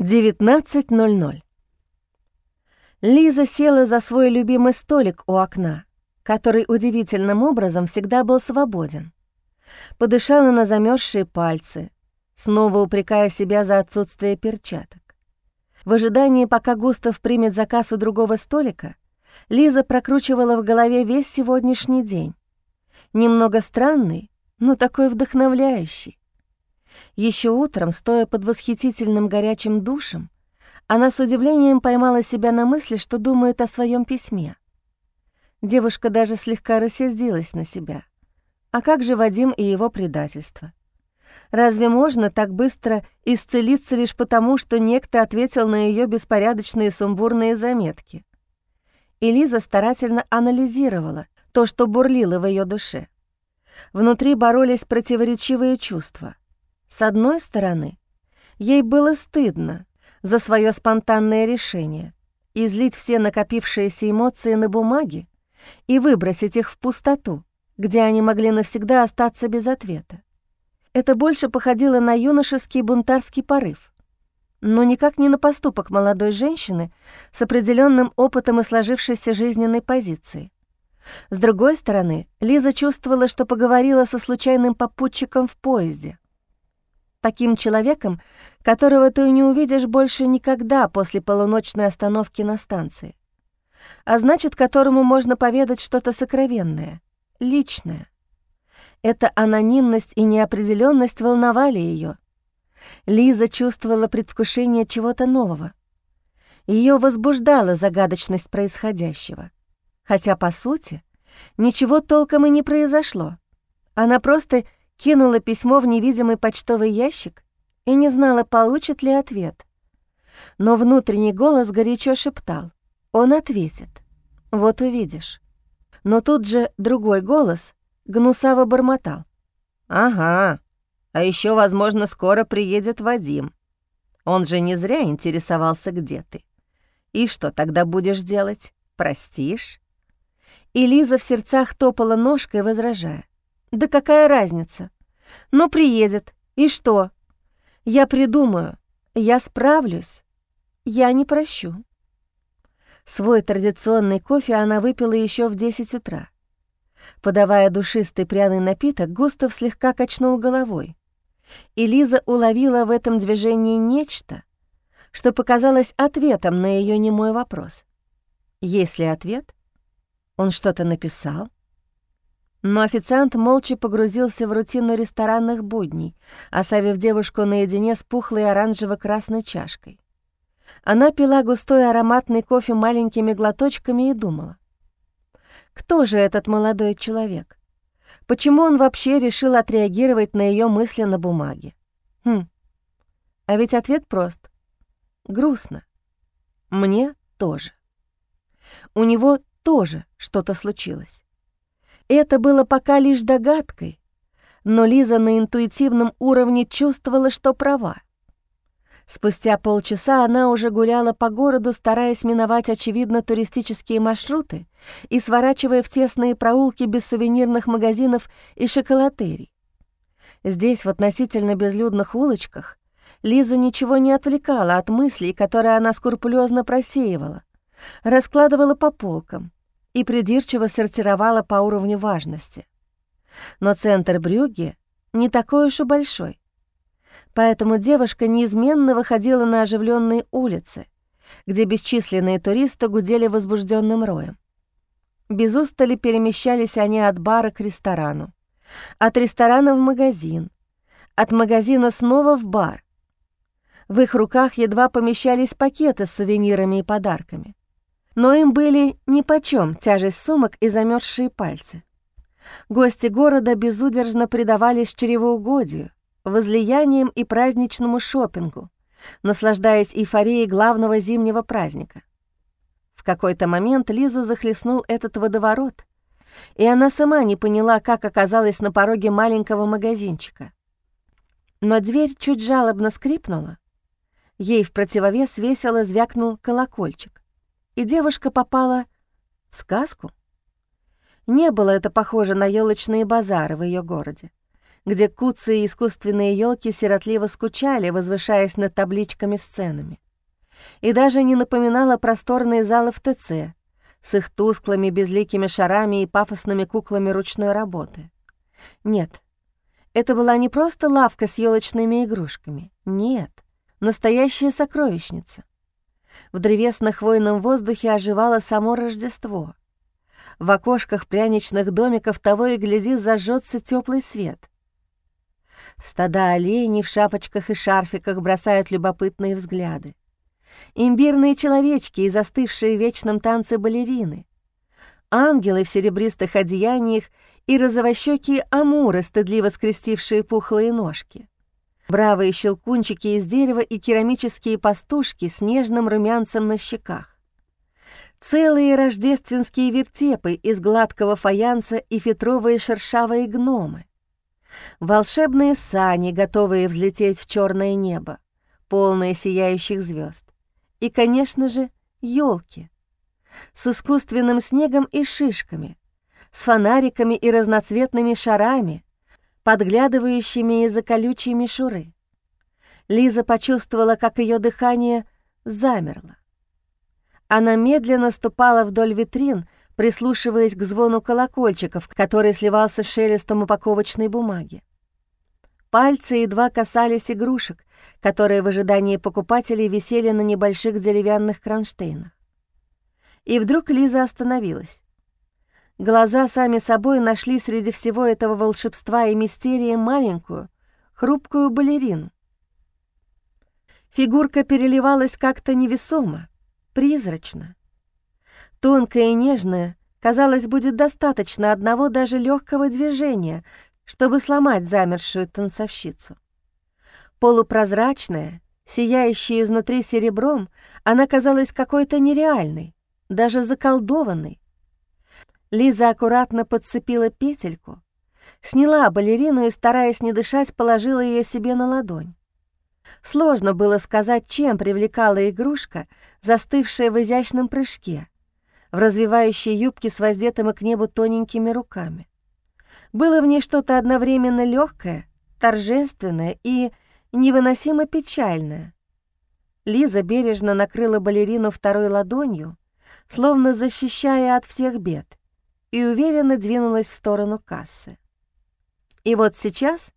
19.00. Лиза села за свой любимый столик у окна, который удивительным образом всегда был свободен. Подышала на замерзшие пальцы, снова упрекая себя за отсутствие перчаток. В ожидании, пока Густав примет заказ у другого столика, Лиза прокручивала в голове весь сегодняшний день. Немного странный, но такой вдохновляющий. Еще утром, стоя под восхитительным горячим душем, она с удивлением поймала себя на мысли, что думает о своем письме. Девушка даже слегка рассердилась на себя. А как же Вадим и его предательство? Разве можно так быстро исцелиться лишь потому, что некто ответил на ее беспорядочные сумбурные заметки? И Лиза старательно анализировала то, что бурлило в ее душе. Внутри боролись противоречивые чувства. С одной стороны, ей было стыдно за свое спонтанное решение излить все накопившиеся эмоции на бумаге и выбросить их в пустоту, где они могли навсегда остаться без ответа. Это больше походило на юношеский бунтарский порыв, но никак не на поступок молодой женщины с определенным опытом и сложившейся жизненной позицией. С другой стороны, Лиза чувствовала, что поговорила со случайным попутчиком в поезде — таким человеком, которого ты не увидишь больше никогда после полуночной остановки на станции. А значит, которому можно поведать что-то сокровенное, личное. Эта анонимность и неопределенность волновали ее. Лиза чувствовала предвкушение чего-то нового. Ее возбуждала загадочность происходящего. Хотя, по сути, ничего толком и не произошло. Она просто кинула письмо в невидимый почтовый ящик и не знала, получит ли ответ. Но внутренний голос горячо шептал. Он ответит. Вот увидишь. Но тут же другой голос гнусаво бормотал. «Ага, а еще, возможно, скоро приедет Вадим. Он же не зря интересовался, где ты. И что тогда будешь делать? Простишь?» И Лиза в сердцах топала ножкой, возражая. Да какая разница? Но приедет. И что? Я придумаю. Я справлюсь. Я не прощу. Свой традиционный кофе она выпила еще в 10 утра. Подавая душистый пряный напиток, Густав слегка качнул головой. И Лиза уловила в этом движении нечто, что показалось ответом на ее немой вопрос. Есть ли ответ? Он что-то написал? Но официант молча погрузился в рутину ресторанных будней, оставив девушку наедине с пухлой оранжево-красной чашкой. Она пила густой ароматный кофе маленькими глоточками и думала. Кто же этот молодой человек? Почему он вообще решил отреагировать на ее мысли на бумаге? Хм, а ведь ответ прост. Грустно. Мне тоже. У него тоже что-то случилось. Это было пока лишь догадкой, но Лиза на интуитивном уровне чувствовала, что права. Спустя полчаса она уже гуляла по городу, стараясь миновать, очевидно, туристические маршруты и сворачивая в тесные проулки без сувенирных магазинов и шоколатерий. Здесь, в относительно безлюдных улочках, Лизу ничего не отвлекало от мыслей, которые она скрупулезно просеивала, раскладывала по полкам, и придирчиво сортировала по уровню важности. Но центр Брюгге не такой уж и большой. Поэтому девушка неизменно выходила на оживленные улицы, где бесчисленные туристы гудели возбужденным роем. Без устали перемещались они от бара к ресторану, от ресторана в магазин, от магазина снова в бар. В их руках едва помещались пакеты с сувенирами и подарками но им были нипочем тяжесть сумок и замерзшие пальцы. Гости города безудержно предавались чревоугодию, возлияниям и праздничному шопингу, наслаждаясь эйфорией главного зимнего праздника. В какой-то момент Лизу захлестнул этот водоворот, и она сама не поняла, как оказалась на пороге маленького магазинчика. Но дверь чуть жалобно скрипнула. Ей в противовес весело звякнул колокольчик и девушка попала в сказку. Не было это похоже на елочные базары в ее городе, где куцы и искусственные елки сиротливо скучали, возвышаясь над табличками с ценами. И даже не напоминала просторные залы в ТЦ с их тусклыми безликими шарами и пафосными куклами ручной работы. Нет, это была не просто лавка с елочными игрушками. Нет, настоящая сокровищница. В древесно-хвойном воздухе оживало само Рождество. В окошках пряничных домиков того и гляди зажжется теплый свет. Стада оленей в шапочках и шарфиках бросают любопытные взгляды. Имбирные человечки и застывшие в вечном танце балерины. Ангелы в серебристых одеяниях и розовощёкие амуры, стыдливо скрестившие пухлые ножки. Бравые щелкунчики из дерева и керамические пастушки с нежным румянцем на щеках. Целые рождественские вертепы из гладкого фаянса и фетровые шершавые гномы. Волшебные сани, готовые взлететь в черное небо, полные сияющих звезд. И, конечно же, елки с искусственным снегом и шишками, с фонариками и разноцветными шарами, подглядывающими из-за колючей мишуры. Лиза почувствовала, как ее дыхание замерло. Она медленно ступала вдоль витрин, прислушиваясь к звону колокольчиков, который сливался с шелестом упаковочной бумаги. Пальцы едва касались игрушек, которые в ожидании покупателей висели на небольших деревянных кронштейнах. И вдруг Лиза остановилась. Глаза сами собой нашли среди всего этого волшебства и мистерии маленькую, хрупкую балерину. Фигурка переливалась как-то невесомо, призрачно. Тонкая и нежная, казалось, будет достаточно одного даже легкого движения, чтобы сломать замершую танцовщицу. Полупрозрачная, сияющая изнутри серебром, она казалась какой-то нереальной, даже заколдованной, Лиза аккуратно подцепила петельку, сняла балерину и, стараясь не дышать, положила ее себе на ладонь. Сложно было сказать, чем привлекала игрушка, застывшая в изящном прыжке, в развивающей юбке с воздетыми к небу тоненькими руками. Было в ней что-то одновременно легкое, торжественное и невыносимо печальное. Лиза бережно накрыла балерину второй ладонью, словно защищая от всех бед и уверенно двинулась в сторону кассы. И вот сейчас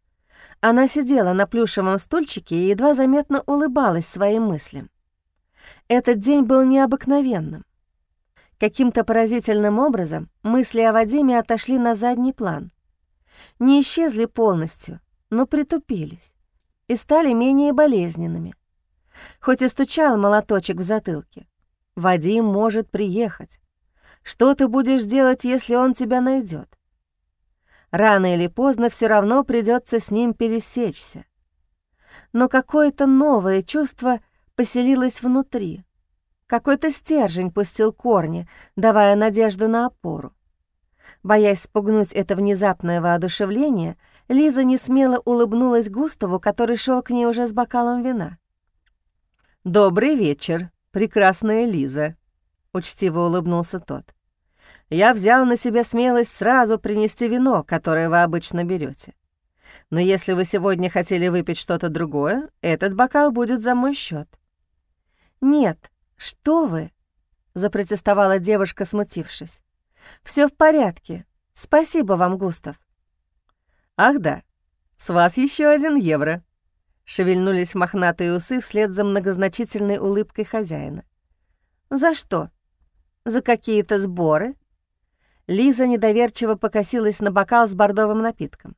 она сидела на плюшевом стульчике и едва заметно улыбалась своим мыслям. Этот день был необыкновенным. Каким-то поразительным образом мысли о Вадиме отошли на задний план. Не исчезли полностью, но притупились и стали менее болезненными. Хоть и стучал молоточек в затылке. Вадим может приехать. Что ты будешь делать, если он тебя найдет? Рано или поздно все равно придется с ним пересечься. Но какое-то новое чувство поселилось внутри. Какой-то стержень пустил корни, давая надежду на опору. Боясь спугнуть это внезапное воодушевление, Лиза несмело улыбнулась Густаву, который шел к ней уже с бокалом вина. «Добрый вечер, прекрасная Лиза», — учтиво улыбнулся тот. «Я взял на себя смелость сразу принести вино, которое вы обычно берете. Но если вы сегодня хотели выпить что-то другое, этот бокал будет за мой счет. «Нет, что вы!» — запротестовала девушка, смутившись. Все в порядке. Спасибо вам, Густав». «Ах да, с вас еще один евро», — шевельнулись мохнатые усы вслед за многозначительной улыбкой хозяина. «За что?» За какие-то сборы?» Лиза недоверчиво покосилась на бокал с бордовым напитком.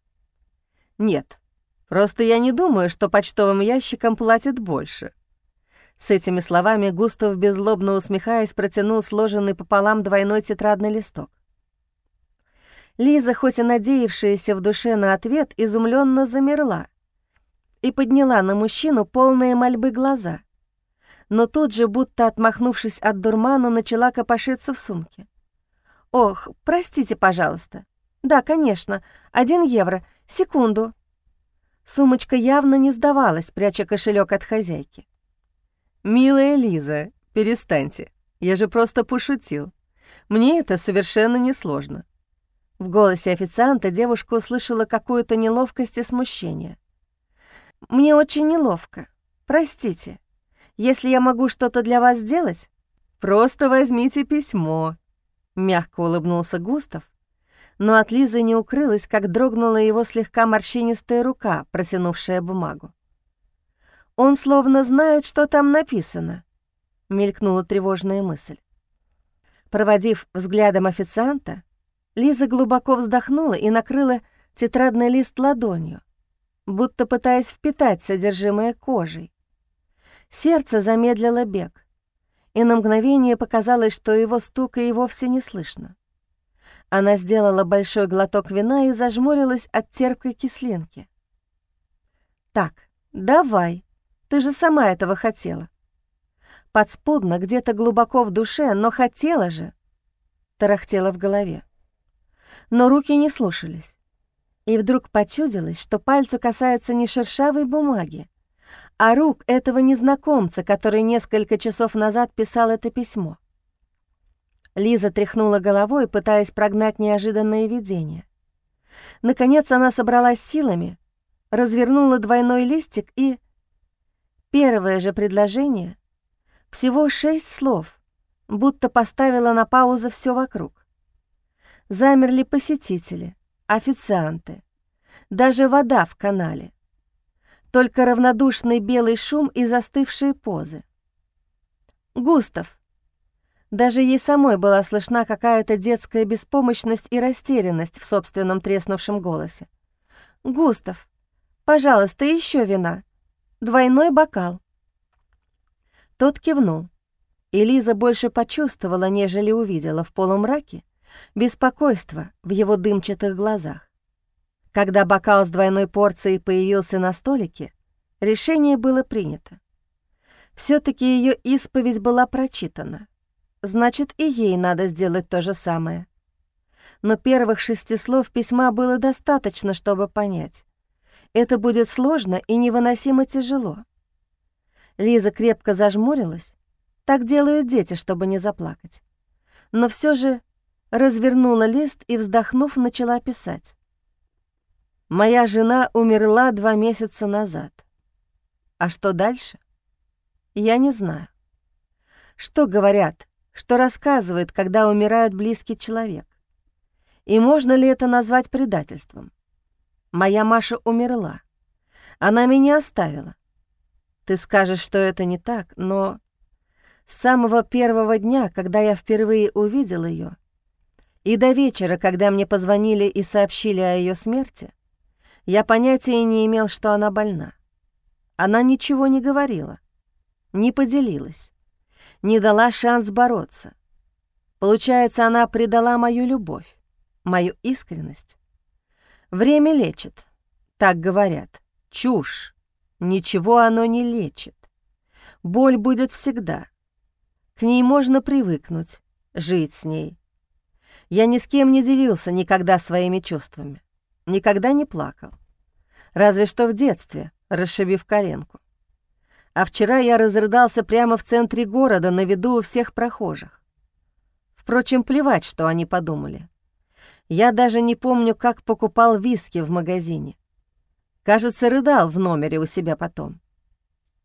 «Нет, просто я не думаю, что почтовым ящикам платят больше». С этими словами Густав, беззлобно усмехаясь, протянул сложенный пополам двойной тетрадный листок. Лиза, хоть и надеявшаяся в душе на ответ, изумленно замерла и подняла на мужчину полные мольбы глаза — но тут же, будто отмахнувшись от дурмана, начала копошиться в сумке. «Ох, простите, пожалуйста. Да, конечно, один евро. Секунду». Сумочка явно не сдавалась, пряча кошелек от хозяйки. «Милая Лиза, перестаньте. Я же просто пошутил. Мне это совершенно несложно. В голосе официанта девушка услышала какую-то неловкость и смущение. «Мне очень неловко. Простите. Если я могу что-то для вас сделать, просто возьмите письмо», — мягко улыбнулся Густав, но от Лизы не укрылось, как дрогнула его слегка морщинистая рука, протянувшая бумагу. «Он словно знает, что там написано», — мелькнула тревожная мысль. Проводив взглядом официанта, Лиза глубоко вздохнула и накрыла тетрадный лист ладонью, будто пытаясь впитать содержимое кожей. Сердце замедлило бег, и на мгновение показалось, что его стука и вовсе не слышно. Она сделала большой глоток вина и зажмурилась от терпкой кислинки. «Так, давай, ты же сама этого хотела». Подспудно, где-то глубоко в душе, но хотела же, тарахтела в голове. Но руки не слушались. И вдруг почудилось, что пальцу касается не шершавой бумаги, а рук этого незнакомца, который несколько часов назад писал это письмо. Лиза тряхнула головой, пытаясь прогнать неожиданное видение. Наконец она собралась силами, развернула двойной листик и... Первое же предложение, всего шесть слов, будто поставила на паузу все вокруг. Замерли посетители, официанты, даже вода в канале. Только равнодушный белый шум и застывшие позы. «Густав», даже ей самой была слышна какая-то детская беспомощность и растерянность в собственном треснувшем голосе. «Густав, пожалуйста, еще вина. Двойной бокал». Тот кивнул, и больше почувствовала, нежели увидела в полумраке беспокойство в его дымчатых глазах. Когда бокал с двойной порцией появился на столике, решение было принято. все таки ее исповедь была прочитана — Значит, и ей надо сделать то же самое. Но первых шести слов письма было достаточно, чтобы понять. Это будет сложно и невыносимо тяжело. Лиза крепко зажмурилась. Так делают дети, чтобы не заплакать. Но все же развернула лист и, вздохнув, начала писать. «Моя жена умерла два месяца назад. А что дальше? Я не знаю. Что говорят, что рассказывает, когда умирает близкий человек. И можно ли это назвать предательством? Моя Маша умерла. Она меня оставила. Ты скажешь, что это не так, но с самого первого дня, когда я впервые увидел ее, и до вечера, когда мне позвонили и сообщили о ее смерти, я понятия не имел, что она больна. Она ничего не говорила, не поделилась не дала шанс бороться. Получается, она предала мою любовь, мою искренность. Время лечит, так говорят. Чушь. Ничего оно не лечит. Боль будет всегда. К ней можно привыкнуть, жить с ней. Я ни с кем не делился никогда своими чувствами, никогда не плакал. Разве что в детстве, расшибив коленку. А вчера я разрыдался прямо в центре города на виду у всех прохожих. Впрочем, плевать, что они подумали. Я даже не помню, как покупал виски в магазине. Кажется, рыдал в номере у себя потом.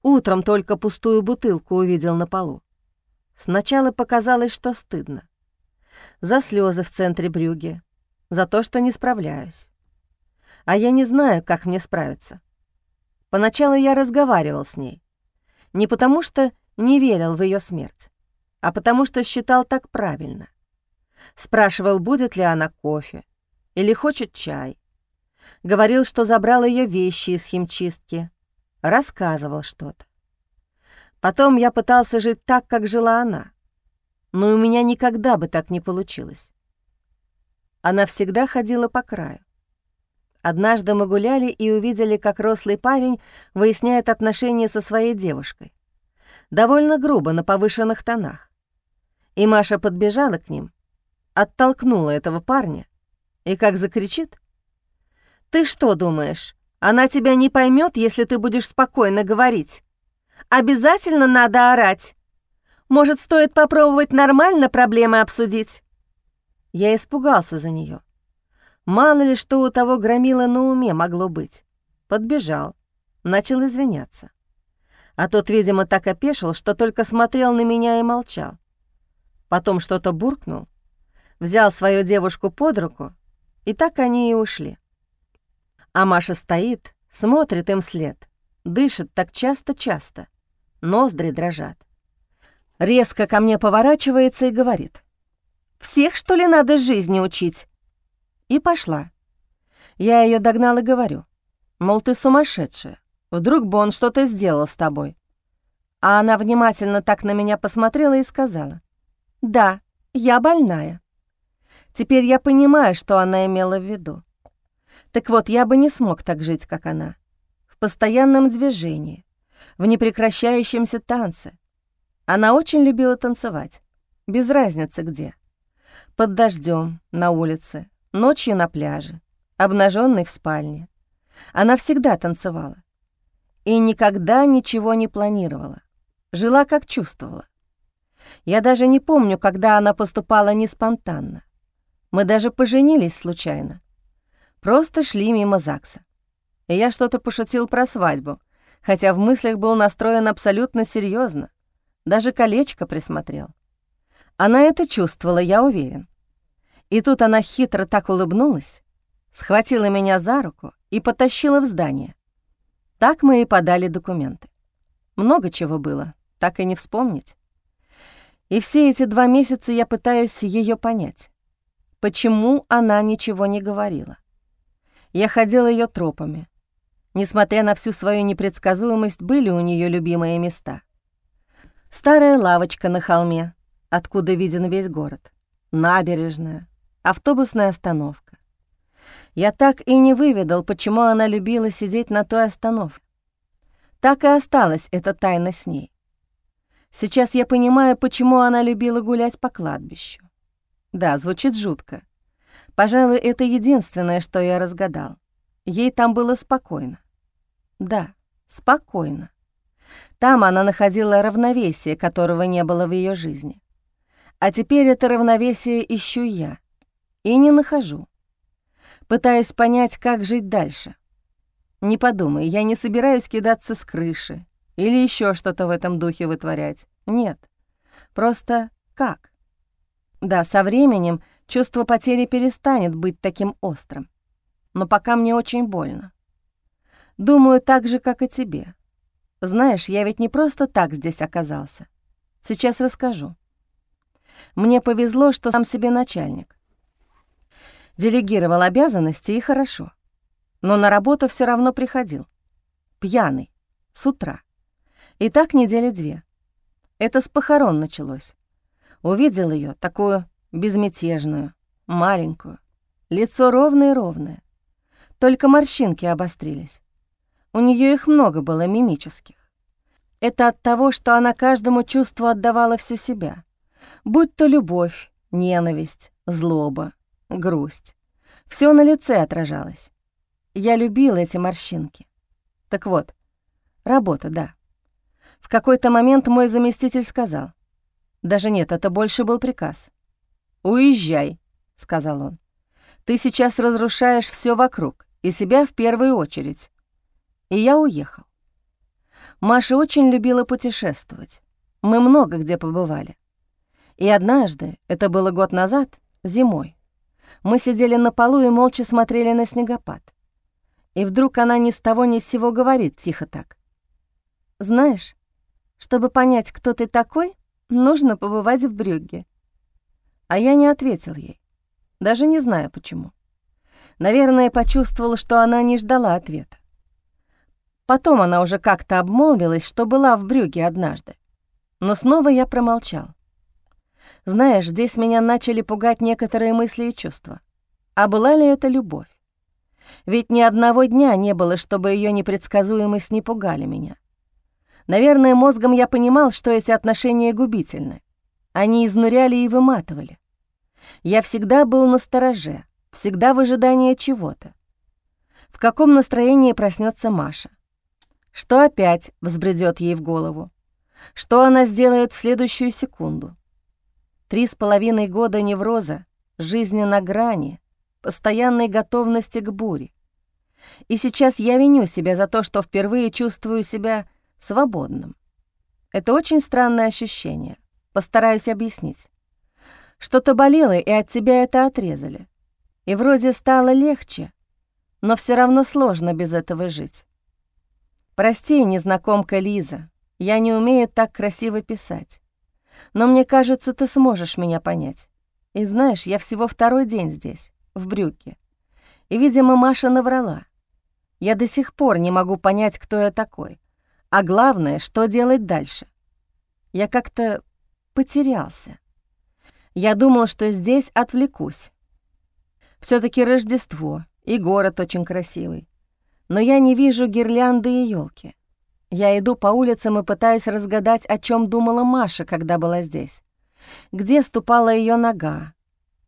Утром только пустую бутылку увидел на полу. Сначала показалось, что стыдно. За слезы в центре брюги, за то, что не справляюсь. А я не знаю, как мне справиться. Поначалу я разговаривал с ней. Не потому что не верил в ее смерть, а потому что считал так правильно. Спрашивал, будет ли она кофе или хочет чай. Говорил, что забрал ее вещи из химчистки. Рассказывал что-то. Потом я пытался жить так, как жила она. Но у меня никогда бы так не получилось. Она всегда ходила по краю. Однажды мы гуляли и увидели, как рослый парень выясняет отношения со своей девушкой. Довольно грубо, на повышенных тонах. И Маша подбежала к ним, оттолкнула этого парня и как закричит. «Ты что думаешь, она тебя не поймет, если ты будешь спокойно говорить? Обязательно надо орать. Может, стоит попробовать нормально проблемы обсудить?» Я испугался за нее. Мало ли что у того громила на уме могло быть. Подбежал, начал извиняться. А тот, видимо, так опешил, что только смотрел на меня и молчал. Потом что-то буркнул, взял свою девушку под руку, и так они и ушли. А Маша стоит, смотрит им вслед, дышит так часто-часто, ноздри дрожат. Резко ко мне поворачивается и говорит. «Всех, что ли, надо жизни учить?» И пошла. Я ее догнал и говорю. Мол, ты сумасшедшая. Вдруг бы он что-то сделал с тобой. А она внимательно так на меня посмотрела и сказала. «Да, я больная». Теперь я понимаю, что она имела в виду. Так вот, я бы не смог так жить, как она. В постоянном движении, в непрекращающемся танце. Она очень любила танцевать, без разницы где. Под дождем, на улице, ночью на пляже, обнаженной в спальне. Она всегда танцевала. И никогда ничего не планировала. Жила, как чувствовала. Я даже не помню, когда она поступала не спонтанно. Мы даже поженились случайно. Просто шли мимо ЗАГСа. И я что-то пошутил про свадьбу, хотя в мыслях был настроен абсолютно серьезно. Даже колечко присмотрел. Она это чувствовала, я уверен. И тут она хитро так улыбнулась, схватила меня за руку и потащила в здание. Так мы и подали документы. Много чего было, так и не вспомнить. И все эти два месяца я пытаюсь ее понять. Почему она ничего не говорила? Я ходила ее тропами. Несмотря на всю свою непредсказуемость, были у нее любимые места. Старая лавочка на холме, откуда виден весь город, набережная, автобусная остановка. Я так и не выведал, почему она любила сидеть на той остановке. Так и осталась эта тайна с ней. Сейчас я понимаю, почему она любила гулять по кладбищу. Да, звучит жутко. Пожалуй, это единственное, что я разгадал. Ей там было спокойно. Да, спокойно. Там она находила равновесие, которого не было в ее жизни. А теперь это равновесие ищу я — и не нахожу. Пытаюсь понять, как жить дальше. Не подумай, я не собираюсь кидаться с крыши или еще что-то в этом духе вытворять. Нет. Просто как? Да, со временем чувство потери перестанет быть таким острым. Но пока мне очень больно. Думаю, так же, как и тебе. Знаешь, я ведь не просто так здесь оказался. Сейчас расскажу. Мне повезло, что сам себе начальник. Делегировал обязанности и хорошо. Но на работу все равно приходил. Пьяный. С утра. И так недели две. Это с похорон началось. Увидел ее такую безмятежную, маленькую. Лицо ровное-ровное. Только морщинки обострились. У нее их много было мимических. Это от того, что она каждому чувству отдавала всю себя. Будь то любовь, ненависть, злоба, грусть. Все на лице отражалось. Я любила эти морщинки. Так вот, работа, да. В какой-то момент мой заместитель сказал. Даже нет, это больше был приказ. «Уезжай», — сказал он. «Ты сейчас разрушаешь все вокруг, и себя в первую очередь». И я уехал. Маша очень любила путешествовать. Мы много где побывали. И однажды, это было год назад, зимой, мы сидели на полу и молча смотрели на снегопад. И вдруг она ни с того ни с сего говорит тихо так. «Знаешь, чтобы понять, кто ты такой, нужно побывать в Брюгге». А я не ответил ей, даже не знаю почему. Наверное, почувствовала, что она не ждала ответа. Потом она уже как-то обмолвилась, что была в Брюге однажды. Но снова я промолчал. Знаешь, здесь меня начали пугать некоторые мысли и чувства. А была ли это любовь? Ведь ни одного дня не было, чтобы ее непредсказуемость не пугали меня. Наверное, мозгом я понимал, что эти отношения губительны. Они изнуряли и выматывали. Я всегда был на стороже, всегда в ожидании чего-то. В каком настроении проснется Маша? Что опять взбредет ей в голову? Что она сделает в следующую секунду? Три с половиной года невроза, жизни на грани, постоянной готовности к буре. И сейчас я виню себя за то, что впервые чувствую себя свободным. Это очень странное ощущение. Постараюсь объяснить. Что-то болело, и от тебя это отрезали. И вроде стало легче, но все равно сложно без этого жить. Прости, незнакомка Лиза, я не умею так красиво писать. Но мне кажется, ты сможешь меня понять. И знаешь, я всего второй день здесь, в брюке. И, видимо, Маша наврала. Я до сих пор не могу понять, кто я такой. А главное, что делать дальше. Я как-то потерялся. Я думал, что здесь отвлекусь. все таки Рождество, и город очень красивый. Но я не вижу гирлянды и елки. Я иду по улицам и пытаюсь разгадать, о чем думала Маша, когда была здесь. Где ступала ее нога?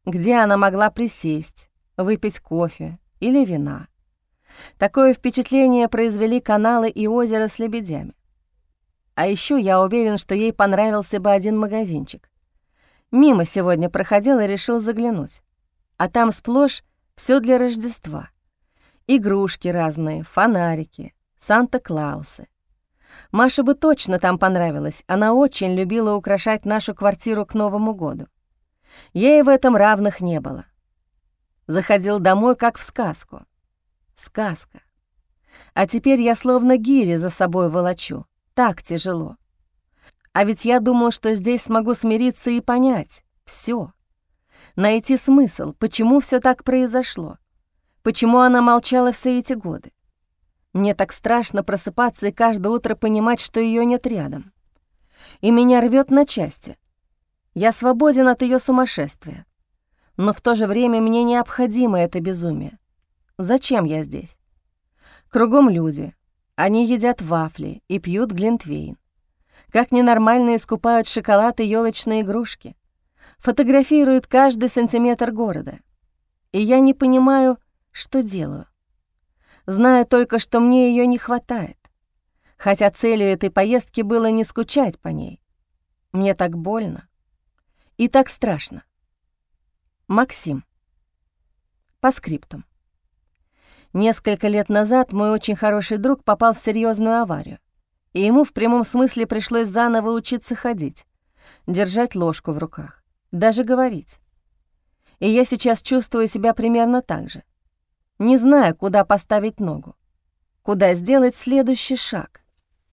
Где она могла присесть, выпить кофе или вина? Такое впечатление произвели каналы и озеро с лебедями. А еще я уверен, что ей понравился бы один магазинчик. Мимо сегодня проходил и решил заглянуть. А там сплошь все для Рождества. Игрушки разные, фонарики, Санта-Клаусы. Маше бы точно там понравилось, она очень любила украшать нашу квартиру к Новому году. Ей в этом равных не было. Заходил домой, как в сказку. Сказка. А теперь я словно гири за собой волочу. Так тяжело. А ведь я думал, что здесь смогу смириться и понять. все, Найти смысл, почему все так произошло. Почему она молчала все эти годы. Мне так страшно просыпаться и каждое утро понимать, что ее нет рядом. И меня рвет на части. Я свободен от ее сумасшествия. Но в то же время мне необходимо это безумие. Зачем я здесь? Кругом люди. Они едят вафли и пьют глинтвейн. Как ненормально искупают шоколад и елочные игрушки. Фотографируют каждый сантиметр города. И я не понимаю, что делаю. Знаю только, что мне ее не хватает. Хотя целью этой поездки было не скучать по ней. Мне так больно и так страшно. Максим. По скриптам. Несколько лет назад мой очень хороший друг попал в серьезную аварию, и ему в прямом смысле пришлось заново учиться ходить, держать ложку в руках, даже говорить. И я сейчас чувствую себя примерно так же не зная, куда поставить ногу, куда сделать следующий шаг.